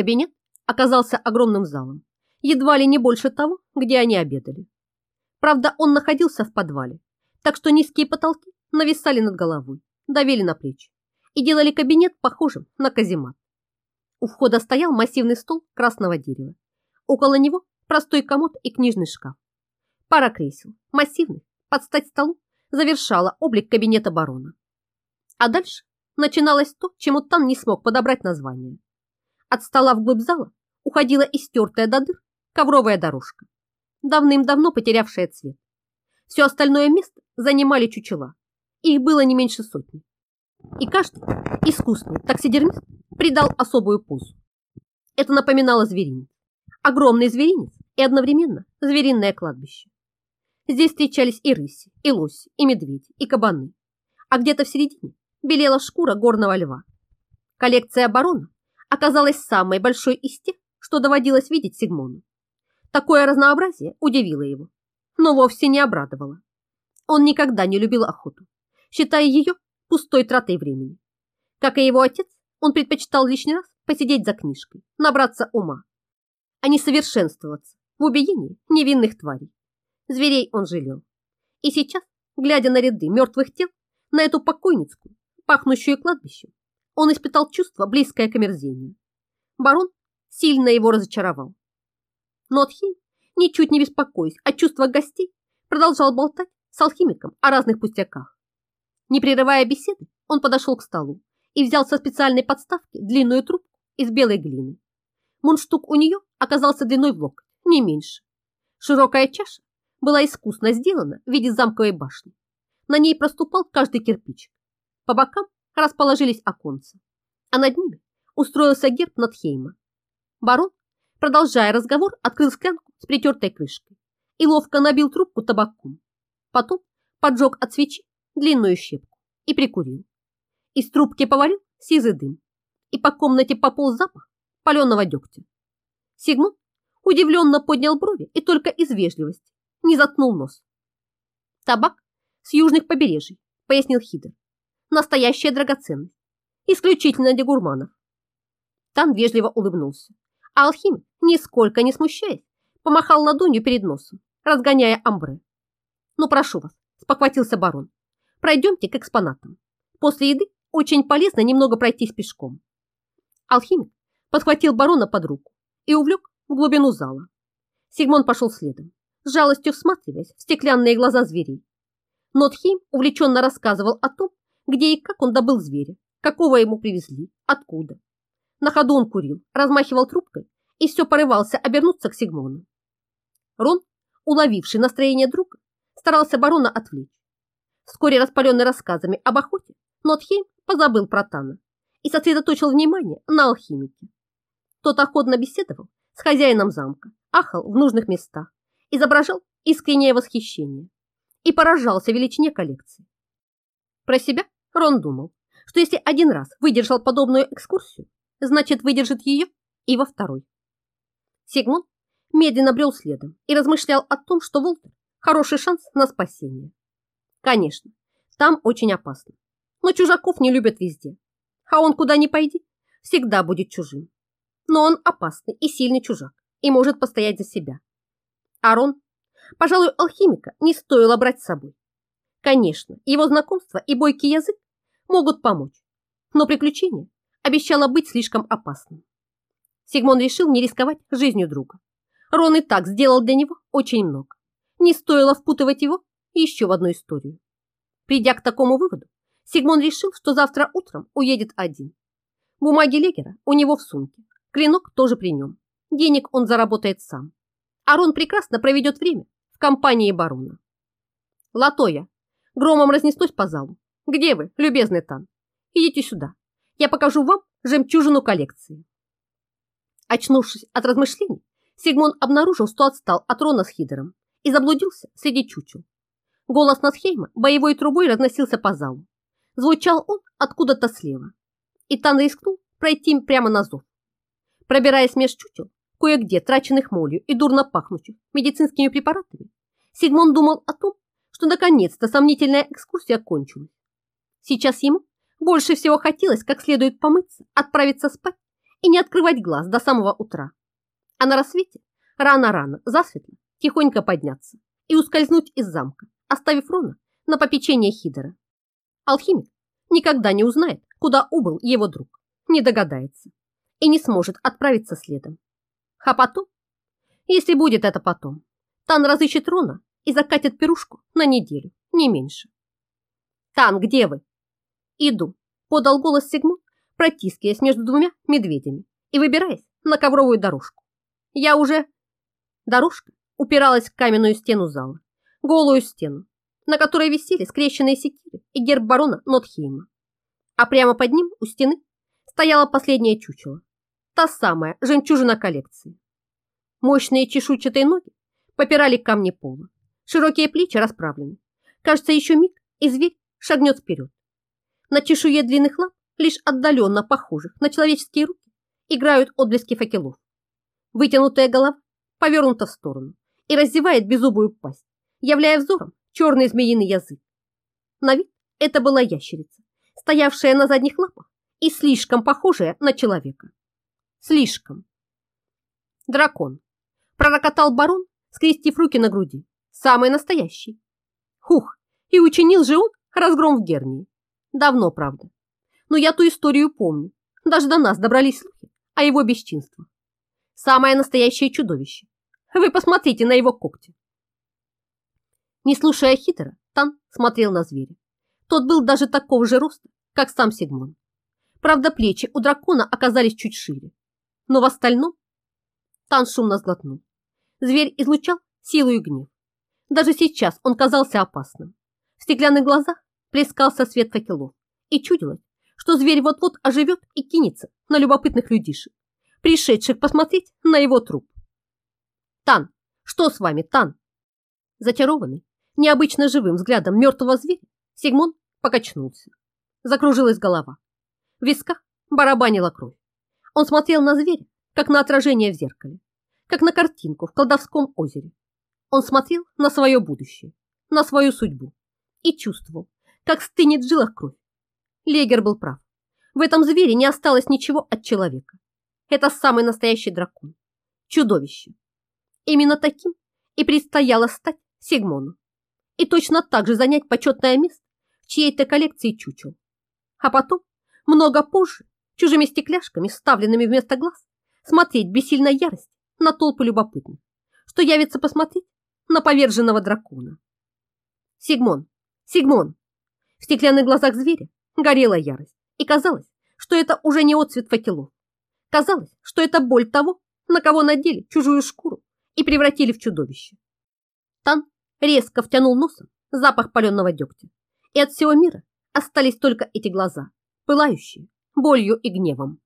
кабинет оказался огромным залом, едва ли не больше того, где они обедали. Правда, он находился в подвале, так что низкие потолки нависали над головой, давили на плечи и делали кабинет похожим на каземат. У входа стоял массивный стол красного дерева. Около него простой комод и книжный шкаф. Пара кресел, массивных, под стать столу, завершала облик кабинета барона. А дальше начиналось то, чему Тан не смог подобрать название. От стола вглубь зала уходила истертая до дыр ковровая дорожка, давным-давно потерявшая цвет. Все остальное место занимали чучела. Их было не меньше сотни. И каждый искусный таксидермист придал особую позу. Это напоминало зверинец. Огромный зверинец и одновременно звериное кладбище. Здесь встречались и рыси, и лоси, и медведи, и кабаны. А где-то в середине белела шкура горного льва. Коллекция барона оказалась самой большой из тех, что доводилось видеть Сигмону. Такое разнообразие удивило его, но вовсе не обрадовало. Он никогда не любил охоту, считая ее пустой тратой времени. Как и его отец, он предпочитал лишний раз посидеть за книжкой, набраться ума, а не совершенствоваться в убиении невинных тварей. Зверей он жалел. И сейчас, глядя на ряды мертвых тел, на эту покойницкую, пахнущую кладбищем, он испытал чувство, близкое к омерзению. Барон сильно его разочаровал. Но Отхейм, ничуть не беспокоясь о чувствах гостей, продолжал болтать с алхимиком о разных пустяках. Не прерывая беседы, он подошел к столу и взял со специальной подставки длинную трубку из белой глины. Мундштук у нее оказался длиной в локоть, не меньше. Широкая чаша была искусно сделана в виде замковой башни. На ней проступал каждый кирпич. По бокам расположились оконца, а над ними устроился герб Натхейма. Барон, продолжая разговор, открыл склянку с притертой крышкой и ловко набил трубку табаком. Потом поджег от свечи длинную щепку и прикурил. Из трубки повалил сизый дым, и по комнате пополз запах паленого дегтя. Сигмунд удивленно поднял брови и только из вежливости не заткнул нос. Табак с южных побережий, пояснил Хидер. Настоящая драгоценность, исключительно для гурманов. Тан вежливо улыбнулся, а алхимик, нисколько не смущаясь, помахал ладонью перед носом, разгоняя амбре. «Ну, прошу вас», – спохватился барон, – «пройдемте к экспонатам. После еды очень полезно немного пройтись пешком». Алхимик подхватил барона под руку и увлек в глубину зала. Сигмон пошел следом, с жалостью всматриваясь в стеклянные глаза зверей. Нотхейм увлеченно рассказывал о том, где и как он добыл зверя, какого ему привезли, откуда. На ходу он курил, размахивал трубкой и все порывался обернуться к Сигмону. Рон, уловивший настроение друга, старался барона отвлечь. Вскоре распаленный рассказами об охоте, Нотхейм позабыл про Тана и сосредоточил внимание на алхимике. Тот охотно беседовал с хозяином замка, ахал в нужных местах, изображал искреннее восхищение и поражался величине коллекции. Про себя Рон думал, что если один раз выдержал подобную экскурсию, значит выдержит ее и во второй. Сигмунд медленно брел следом и размышлял о том, что Волтер – хороший шанс на спасение. Конечно, там очень опасно, но чужаков не любят везде, а он куда ни пойди, всегда будет чужим. Но он опасный и сильный чужак и может постоять за себя. Арон, пожалуй, алхимика не стоило брать с собой. Конечно, его знакомство и бойкий язык могут помочь, но приключение обещало быть слишком опасным. Сигмон решил не рисковать жизнью друга. Рон и так сделал для него очень много. Не стоило впутывать его еще в одну историю. Придя к такому выводу, Сигмон решил, что завтра утром уедет один. Бумаги Легера у него в сумке, клинок тоже при нем. Денег он заработает сам. Арон прекрасно проведет время в компании барона. Латоя, громом разнеслось по залу. Где вы, любезный Тан? Идите сюда. Я покажу вам жемчужину коллекции. Очнувшись от размышлений, Сигмон обнаружил, что отстал от Рона с Хидером и заблудился среди чучел. Голос Насхейма боевой трубой разносился по залу. Звучал он откуда-то слева. И Тан рискнул пройти прямо на зов. Пробираясь меж чучел, кое-где траченных молью и дурно пахнущих медицинскими препаратами, Сигмон думал о том, что наконец-то сомнительная экскурсия кончилась. Сейчас ему больше всего хотелось как следует помыться, отправиться спать и не открывать глаз до самого утра. А на рассвете рано-рано, засветло, тихонько подняться и ускользнуть из замка, оставив Рона на попечение Хидера. Алхимик никогда не узнает, куда убыл его друг, не догадается и не сможет отправиться следом. А потом, если будет это потом, Тан разыщет Рона и закатит пирушку на неделю, не меньше. «Тан, где вы?» «Иду», — подал голос Сигмунд, протискиваясь между двумя медведями и выбираясь на ковровую дорожку. «Я уже...» Дорожка упиралась в каменную стену зала, голую стену, на которой висели скрещенные секиры и герб барона Нотхейма. А прямо под ним, у стены, стояла последняя чучело, та самая жемчужина коллекции. Мощные чешуйчатые ноги попирали камни пола, широкие плечи расправлены. Кажется, еще миг, и зверь шагнет вперед. На чешуе длинных лап, лишь отдаленно похожих на человеческие руки, играют отблески факелов. Вытянутая голова повернута в сторону и раздевает беззубую пасть, являя взором черный змеиный язык. На вид это была ящерица, стоявшая на задних лапах и слишком похожая на человека. Слишком. Дракон. Пророкотал барон, скрестив руки на груди. Самый настоящий. Хух, и учинил же он разгром в Гернии. Давно, правда. Но я ту историю помню. Даже до нас добрались слухи о его бесчинствах. Самое настоящее чудовище. Вы посмотрите на его когти. Не слушая хитро, Тан смотрел на зверя. Тот был даже такого же роста, как сам Сигмон. Правда, плечи у дракона оказались чуть шире. Но в остальном Тан шумно сглотнул. Зверь излучал силу и гнев. Даже сейчас он казался опасным. В стеклянных глазах плескался свет факелов. И чудилось, что зверь вот-вот оживет и кинется на любопытных людишек, пришедших посмотреть на его труп. «Тан, что с вами, Тан?» Зачарованный, необычно живым взглядом мертвого зверя, Сигмон покачнулся. Закружилась голова. В висках барабанила кровь. Он смотрел на зверя, как на отражение в зеркале, как на картинку в колдовском озере. Он смотрел на свое будущее, на свою судьбу и чувствовал, как стынет в жилах кровь. Легер был прав. В этом звере не осталось ничего от человека. Это самый настоящий дракон. Чудовище. Именно таким и предстояло стать Сигмону. И точно так же занять почетное место в чьей-то коллекции чучел. А потом, много позже, чужими стекляшками, вставленными вместо глаз, смотреть бессильная ярость на толпы любопытных, что явится посмотреть на поверженного дракона. Сигмон, Сигмон! В стеклянных глазах зверя горела ярость, и казалось, что это уже не отцвет факелов. Казалось, что это боль того, на кого надели чужую шкуру и превратили в чудовище. Тан резко втянул носом запах паленого дегтя, и от всего мира остались только эти глаза, пылающие болью и гневом.